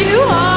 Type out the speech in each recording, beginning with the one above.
you are.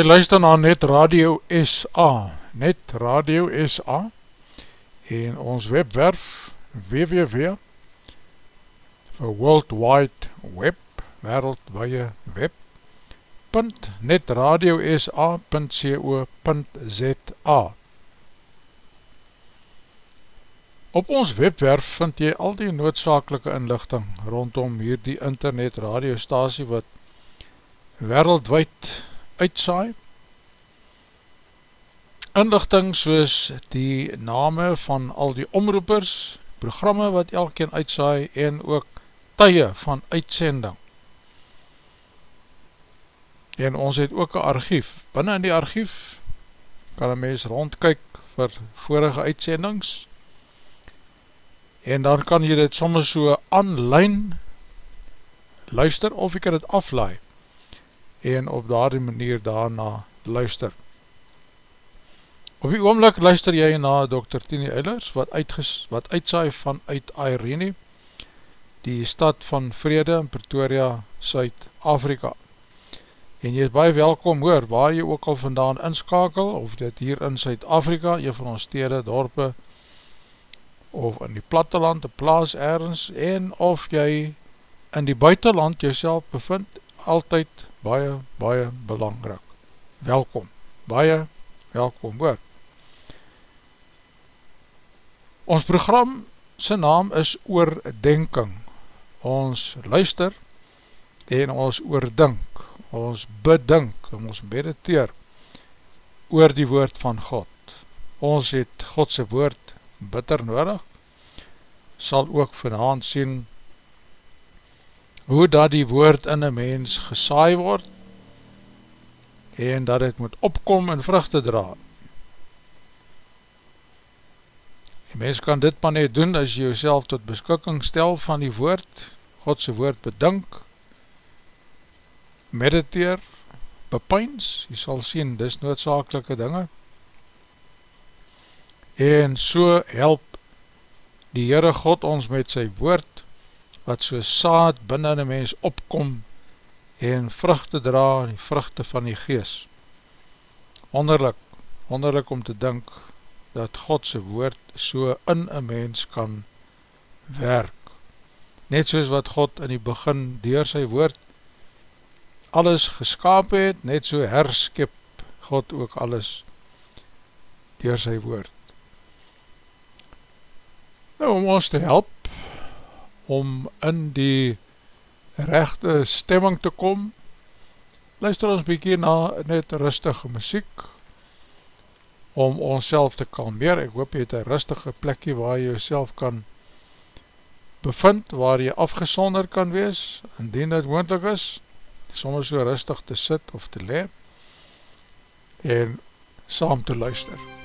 jy luister na Net Radio SA, Net Radio SA, en ons webwerf www vir World Wide Web, wereldwaie web, .netradiosa.co.za Op ons webwerf vind jy al die noodzakelike inlichting rondom hier die internet radiostasie wat wereldwijd uitsaai. Inlichting soos die name van al die omroepers, programme wat elkeen uitsaai en ook tye van uitsending. En ons het ook een archief. Binnen in die archief kan een mens rondkyk vir vorige uitsendings en dan kan jy dit soms so online luister of jy kan dit aflaai en op daardie manier daarna luister. Op die oomlik luister jy na Dr. Tini Eilers wat, uitges, wat uitsaai vanuit Irene, die stad van Vrede in Pretoria, Suid-Afrika. En jy is baie welkom hoor, waar jy ook al vandaan inskakel, of dit hier in Suid-Afrika, jy van ons stede, dorpe, of in die platteland, die plaas ergens, en of jy in die buitenland jyself bevind, altyd baie, baie belangrik. Welkom, baie welkom hoor. Ons program sy naam is Oordenking. Ons luister en ons oordink, ons bedink en ons mediteer oor die woord van God. Ons het Godse woord bitter nodig, sal ook vanavond sien hoe dat die woord in een mens gesaai word en dat het moet opkom en vruchte dra. Die mens kan dit maar net doen as jy jouself tot beskikking stel van die woord, Godse woord bedink, mediteer, bepyns, jy sal sien, dis noodzakelike dinge, en so help die Heere God ons met sy woord, wat so saad binnen die mens opkom en vruchte dra, die vruchte van die gees. Wonderlik, wonderlik om te dink dat Godse woord so in een mens kan werk. Net soos wat God in die begin door sy woord alles geskaap het, net so herskip God ook alles door sy woord. Nou, om ons te help, om in die rechte stemming te kom, luister ons bykie na net rustige muziek, om ons te kalmeer, ek hoop jy het een rustige plekje waar jy jyself kan bevind, waar jy afgesonder kan wees, indien het moendlik is, soms so rustig te sit of te le, en saam te luister. Kom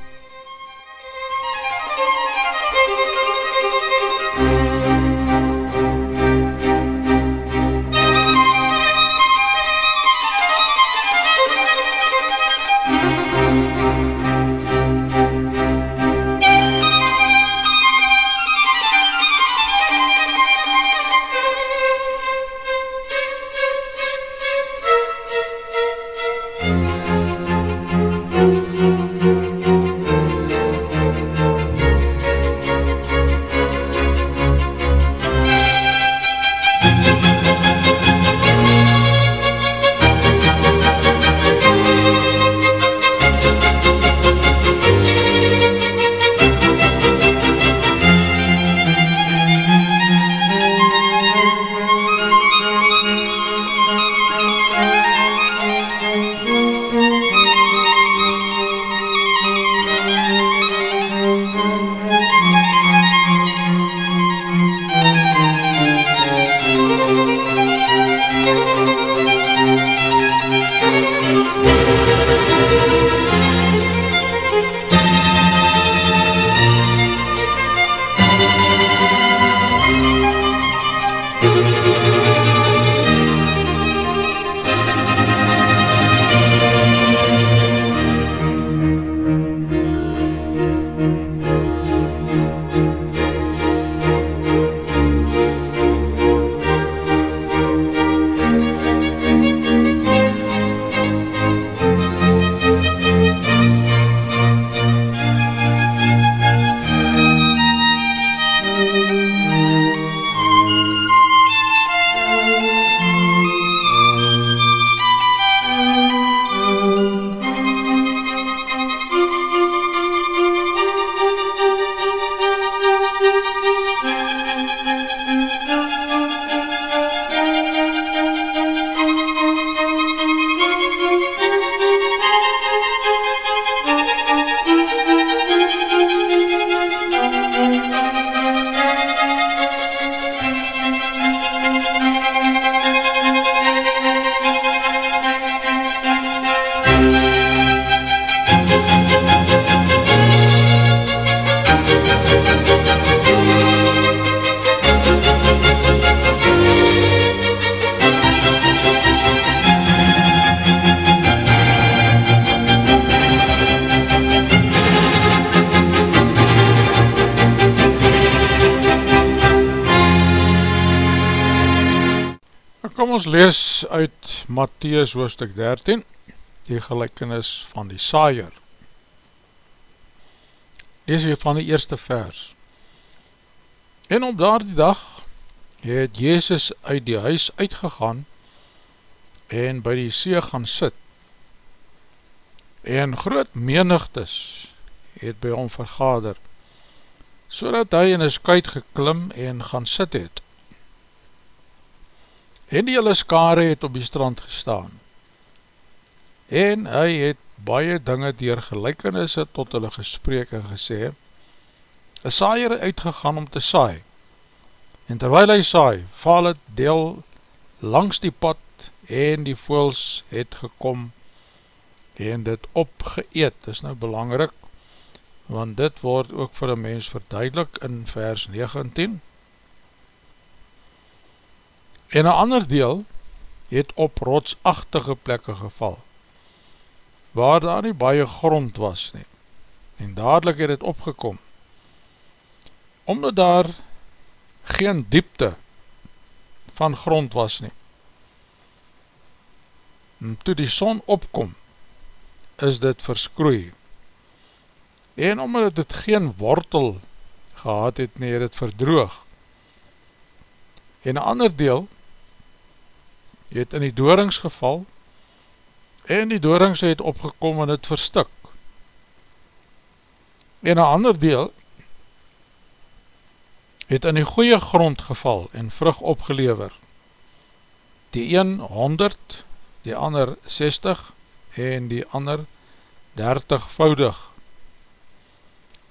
Matthäus hoofdstuk 13, die gelijkenis van die saaier. Lees hier van die eerste vers. En op daar die dag het Jezus uit die huis uitgegaan en by die see gaan sit. En groot menigtes het by hom vergader, so dat hy in een skuit geklim en gaan sit het en die hele skare het op die strand gestaan, en hy het baie dinge dier gelijkenisse tot hulle gesprek en gesê, een saaier uitgegaan om te saai, en terwijl hy saai, val het deel langs die pad, en die voels het gekom, en dit opgeëet, is nou belangrik, want dit word ook vir een mens verduidelik in vers 19, en een ander deel het op rotsachtige plekke geval, waar daar nie baie grond was nie, en dadelijk het het opgekom, omdat daar geen diepte van grond was nie. En toe die son opkom, is dit verskroei, en omdat het geen wortel gehad het nie, het het verdroog, en een ander deel, het in die doorings geval en die doorings het opgekom en het verstik. En een ander deel het in die goeie grond geval en vrug opgelever. Die een 100, die ander 60 en die ander 30 voudig.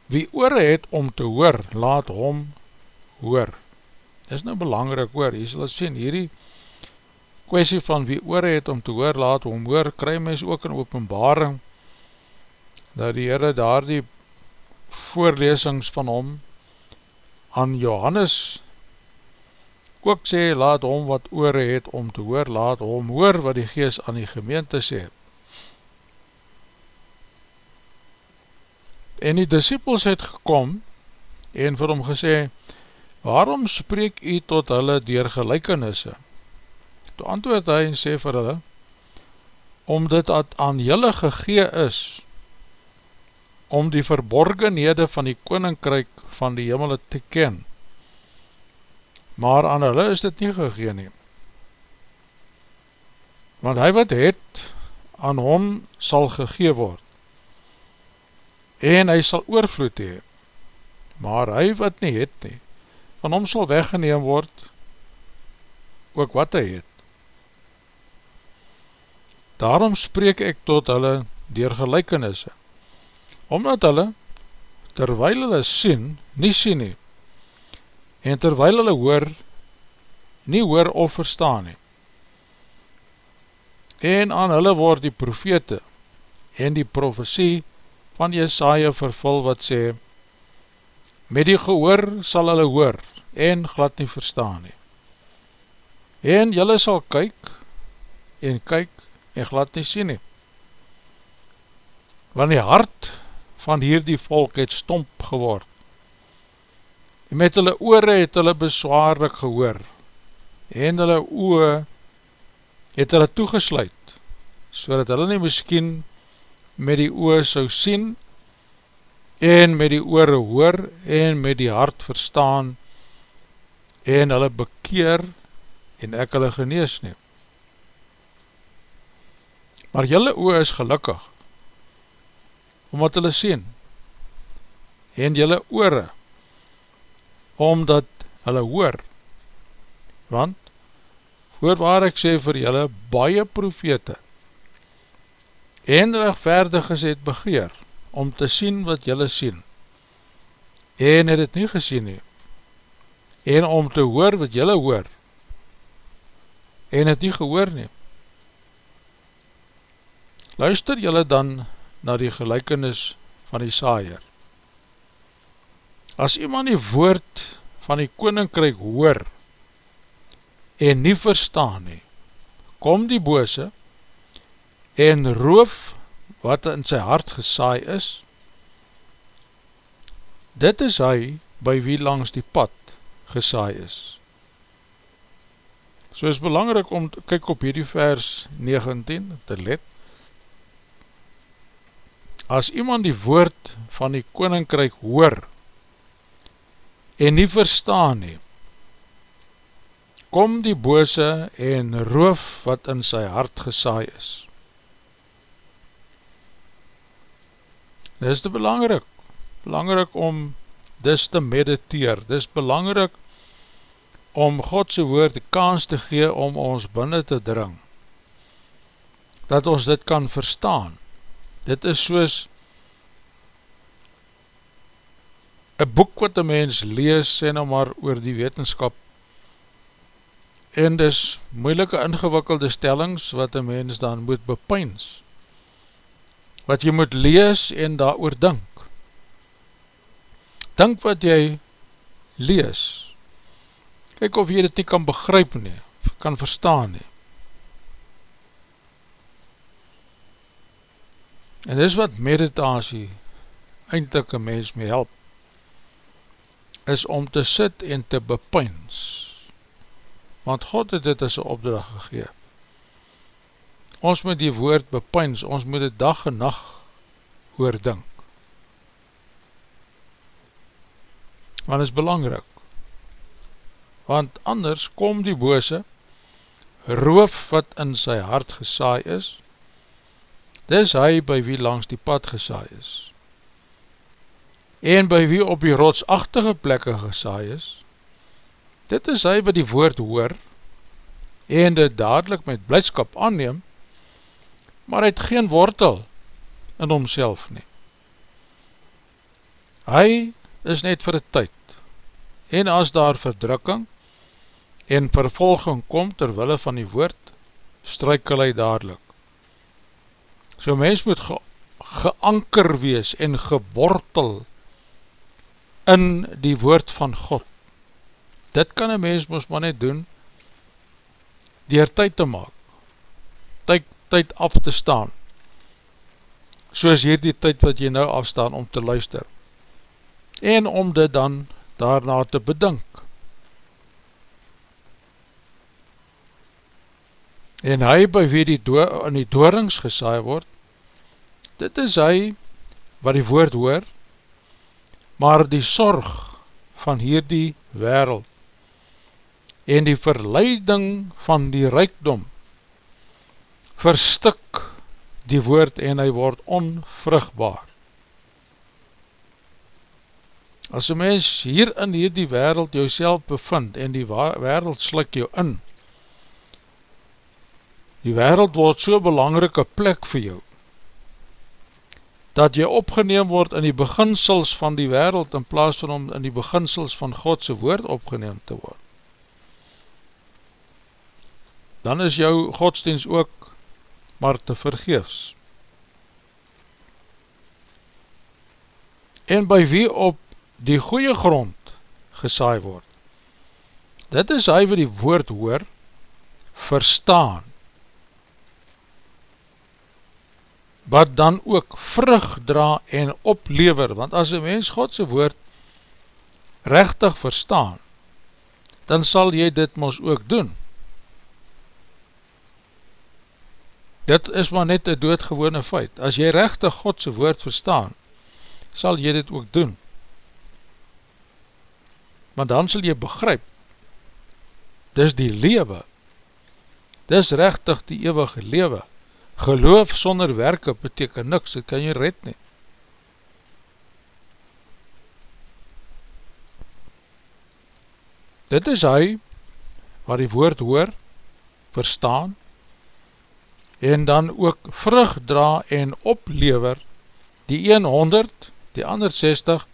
Wie oore het om te hoor, laat hom hoor. Dit is nou belangrijk hoor, hier sal sien, hierdie kwestie van wie oor het om te hoor, laat hom hoor, kry mys ook in openbaring, dat die Heere daar die voorlesings van hom aan Johannes ook sê, laat hom wat oor het om te hoor, laat hom hoor wat die geest aan die gemeente sê. En die disciples het gekom en vir hom gesê, waarom spreek u tot hulle dier gelijkenisse? Toe antwoord hy en sê vir hulle, om dit aan julle gegee is, om die verborgenhede van die koninkryk van die hemel te ken, maar aan hulle is dit nie gegee nie. Want hy wat het, aan hom sal gegee word, en hy sal oorvloed hee, maar hy wat nie het nie, van hom sal weggeneem word, ook wat hy het. Daarom spreek ek tot hulle dier gelijkenisse, omdat hulle, terwyl hulle sien, nie sien nie, en terwyl hulle hoor, nie hoor of verstaan nie. En aan hulle word die profete en die profesie van Jesaja vervul wat sê, met die gehoor sal hulle hoor en glad nie verstaan nie. En julle sal kyk en kyk en glad nie sien nie. Want die hart van hierdie volk het stomp geword. En met hulle oore het hulle beswaarlik gehoor. En hulle oe het hulle toegesluit, so dat hulle nie miskien met die oe sou sien, en met die oore hoor, en met die hart verstaan, en hulle bekeer, en ek hulle genees neem maar jylle oor is gelukkig, omdat hulle sien, en jylle oore, omdat hulle hoor, want, voorwaar ek sê vir jylle, baie profete, en rechtvaardiges het begeer, om te sien wat jylle sien, en het het nie gesien nie, en om te hoor wat jylle hoor, en het nie gehoor nie, Luister jylle dan na die gelijkenis van die saaier. As iemand die woord van die koninkryk hoor en nie verstaan nie, kom die bose en roof wat in sy hart gesaai is, dit is hy by wie langs die pad gesaai is. So is belangrijk om te kyk op hierdie vers 19 te let. As iemand die woord van die koninkryk hoor en nie verstaan nie, kom die bose en roof wat in sy hart gesaai is. Dit is te belangrijk, belangrijk om dis te mediteer, dis belangrijk om Godse woord die kans te gee om ons binnen te dring, dat ons dit kan verstaan. Dit is soos een boek wat een mens lees, sê nou maar oor die wetenskap, en dis moeilike ingewikkelde stellings wat een mens dan moet bepyns, wat jy moet lees en daar oor dink. Dink wat jy lees, kyk of jy dit nie kan begryp nie, kan verstaan nie. En dis wat meditasie eindelijk een mens mee help, is om te sit en te bepyns, want God het dit as een opdracht gegeef. Ons moet die woord bepyns, ons moet dit dag en nacht oordink. Want is belangrijk, want anders kom die bose, roof wat in sy hart gesaai is, dis hy by wie langs die pad gesaai is, en by wie op die rotsachtige plekke gesaai is, dit is hy wat die woord hoor, en dit dadelijk met blijdskap aanneem, maar hy het geen wortel in homself nie. Hy is net vir die tyd, en as daar verdrukking, en vervolging kom terwille van die woord, strykel hy dadelijk. So mens moet ge geanker wees en gewortel in die woord van God. Dit kan een mens moest maar net doen, dier tyd te maak, tyd, tyd af te staan, soos hier die tyd wat jy nou afstaan om te luister, en om dit dan daarna te bedink. En hy by wie die do in die doorings gesaai word, dit is hy wat die woord hoor, maar die sorg van hierdie wereld en die verleiding van die rijkdom verstik die woord en hy word onvrugbaar. As een mens hier in hierdie wereld jou bevind en die wereld slik jou in, Die wereld word so belangrike plek vir jou, dat jy opgeneem word in die beginsels van die wereld, in plaas van om in die beginsels van Godse woord opgeneem te word. Dan is jou godsdienst ook maar te vergeefs. En by wie op die goeie grond gesaai word, dit is hy wat die woord hoor, verstaan, wat dan ook vrug dra en oplever, want as een mens Godse woord rechtig verstaan, dan sal jy dit mos ook doen. Dit is maar net een doodgewone feit. As jy rechtig Godse woord verstaan, sal jy dit ook doen. Want dan sal jy begryp, dis die lewe, dis rechtig die eeuwige lewe, Geloof sonder werke beteken niks, dit kan jy red nie. Dit is hy waar die woord hoor, verstaan, en dan ook vrug dra en oplever, die een honderd, die ander 60,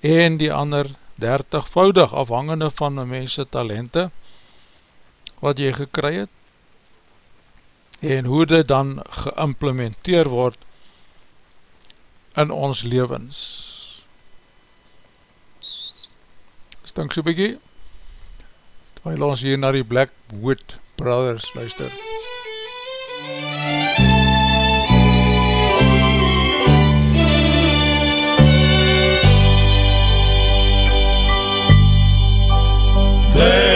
en die ander 30 voudig, afhangende van die mense talente, wat jy gekry het, en hoe dit dan geïmplementeer word in ons levens. Stink so bykie, terwijl ons hier na die Blackwood Brothers luister. There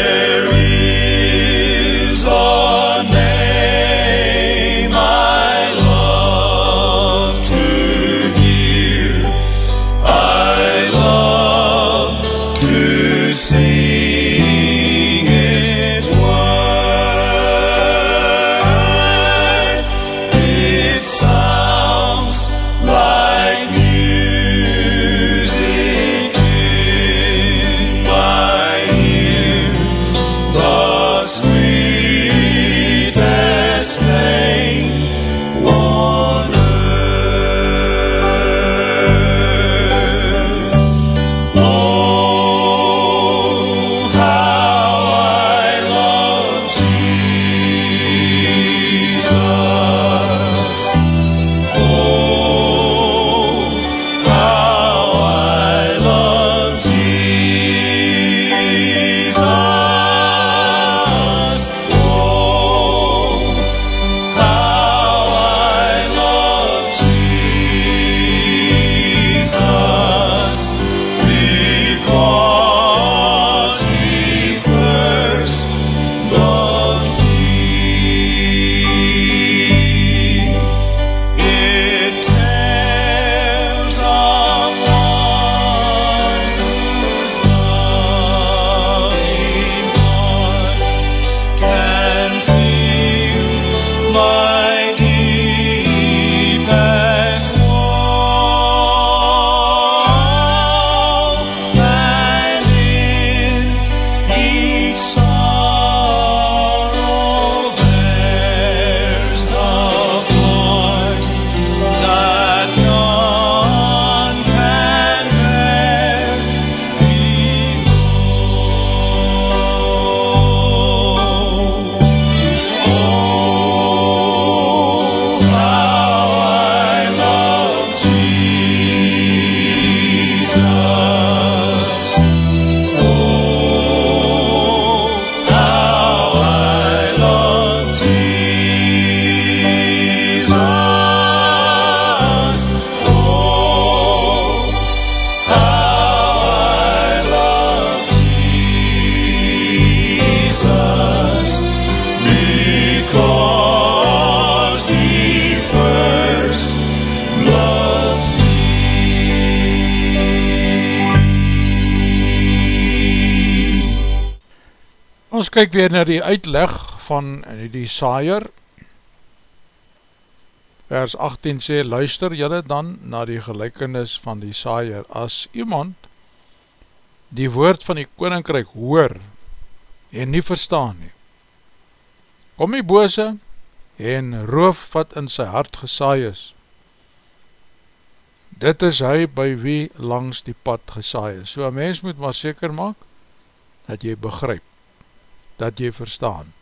Ons kyk weer na die uitleg van die saaier. Vers 18 sê, luister jylle dan na die gelijkenis van die saaier. As iemand die woord van die koninkryk hoor en nie verstaan nie, kom die bose en roof wat in sy hart gesaai is. Dit is hy by wie langs die pad gesaai is. So een mens moet maar seker maak, dat jy begryp dat jy verstaan.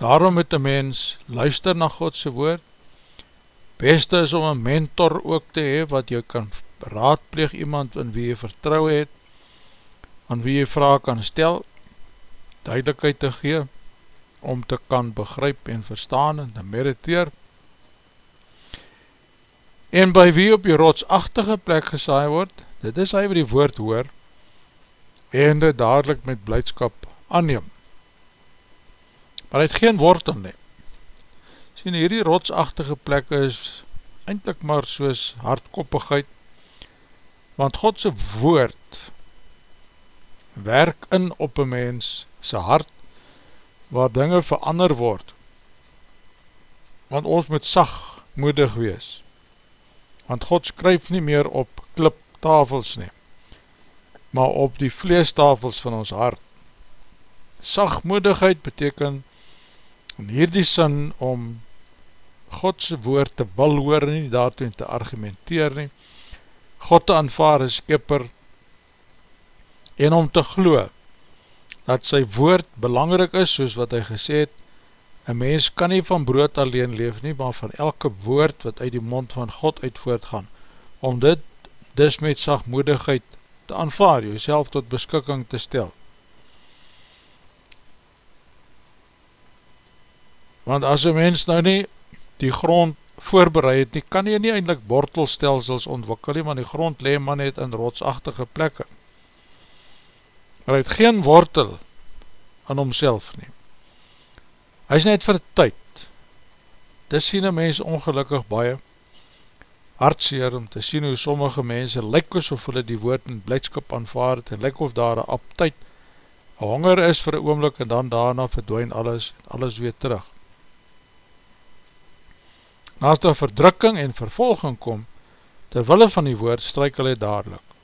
Daarom moet een mens luister na Godse woord, beste is om een mentor ook te hee, wat jy kan raadpleeg iemand in wie jy vertrouw het, aan wie jy vraag kan stel, duidelijkheid te gee, om te kan begryp en verstaan en te mediteer, en by wie op die rotsachtige plek gesaai word, dit is hy wat die woord hoor, en dit dadelijk met blijdskap aanneem. Maar hy het geen wortel nie. Sien, hierdie rotsachtige plek is eindelijk maar soos hardkoppigheid, want Godse woord werk in op een mens sy hart, waar dinge verander word, want ons moet sagmoedig wees, want God skryf nie meer op kliptafels neem, maar op die vleestafels van ons hart. Sagmoedigheid beteken in hierdie sin om Godse woord te wil hoor nie, daartoe te argumenteer nie, God te aanvaar as skipper en om te glo dat sy woord belangrik is soos wat hy gesê het, een mens kan nie van brood alleen leef nie, maar van elke woord wat uit die mond van God uit voortgaan, om dit dis met sagmoedigheid te aanvaar, jyself tot beskikking te stel. Want as een mens nou nie die grond voorbereid het nie, kan jy nie eindelijk bortelstelsels ontwikkel nie, want die grond leem man het in rotsachtige plekke. Maar hy het geen wortel aan homself nie. Hy is net vir tyd. Dis sien een mens ongelukkig baie, hartseer om te sien hoe sommige mense lyk of hulle die woord in blijdskap aanvaard en lyk of daar een aptheid, een honger is vir een oomlik en dan daarna verdwijn alles en alles weer terug. Naast die verdrukking en vervolging kom, terwille van die woord, strijk hulle dadelijk.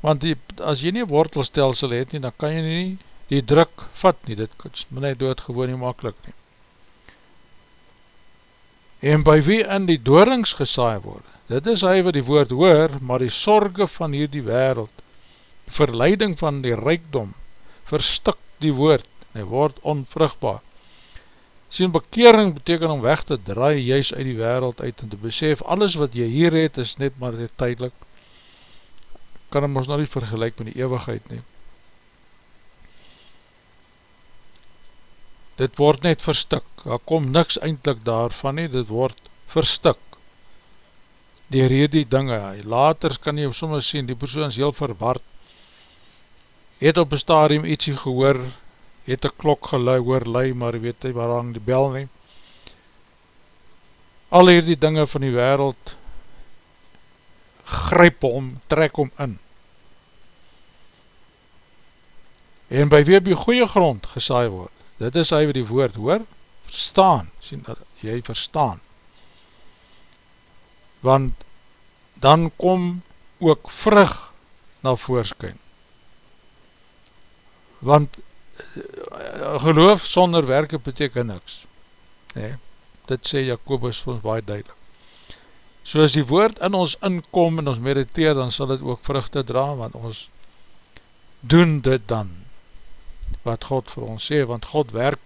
Want die, as jy nie wortelstelsel het nie, dan kan jy nie die druk vat nie, dit is my dood gewoon nie makkelijk nie en by wie in die doorings gesaai word. Dit is hy wat die woord hoor, maar die sorge van hierdie wereld, verleiding van die rijkdom, verstik die woord, en word onvrugbaar. Sien, bekering beteken om weg te draai juist uit die wereld uit, en te besef, alles wat jy hier het, is net maar dit tydelik, kan hem ons nou nie vergelijk met die eeuwigheid neem. Dit word net verstik, daar kom niks eindelijk daarvan nie, dit word verstik, dier hierdie dinge, later kan jy soms sien, die persoon is heel verward, het op een stadium ietsie gehoor, het een klok gelui, hoor lui, maar weet hy waar hang die bel nie, al hierdie dinge van die wereld, gryp om, trek om in, en by wie op die goeie grond gesaai word, dit is hy wat die woord hoor, verstaan, sien dat jy verstaan, want dan kom ook vrug na voorskyn, want eh, geloof sonder werke beteken niks, nee, dit sê Jacobus vir ons baie duidelik, so as die woord in ons inkom en ons mediteer, dan sal dit ook vruchte dra, want ons doen dit dan, wat God vir ons sê, want God werk,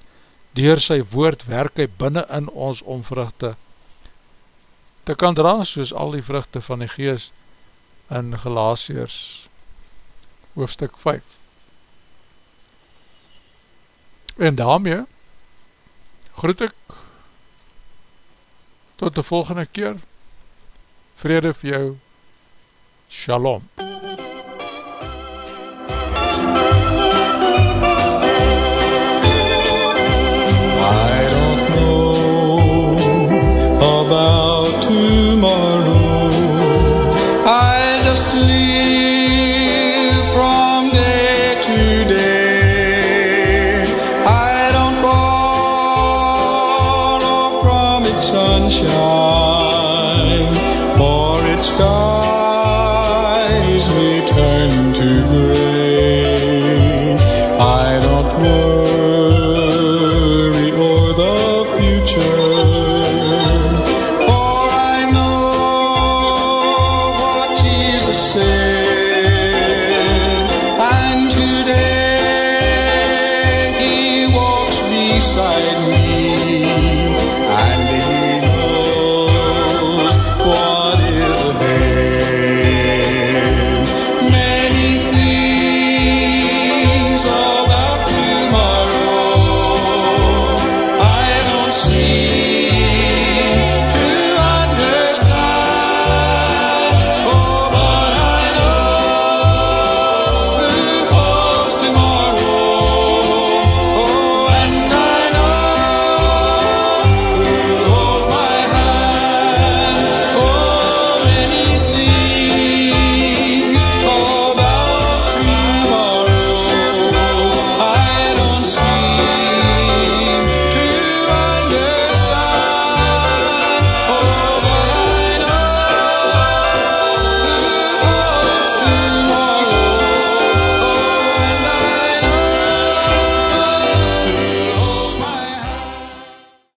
dier sy woord werk hy binnen in ons om vruchte te kan dra, soos al die vruchte van die gees in Galatiers hoofstuk 5. En daarmee groet ek tot die volgende keer vrede vir jou, shalom.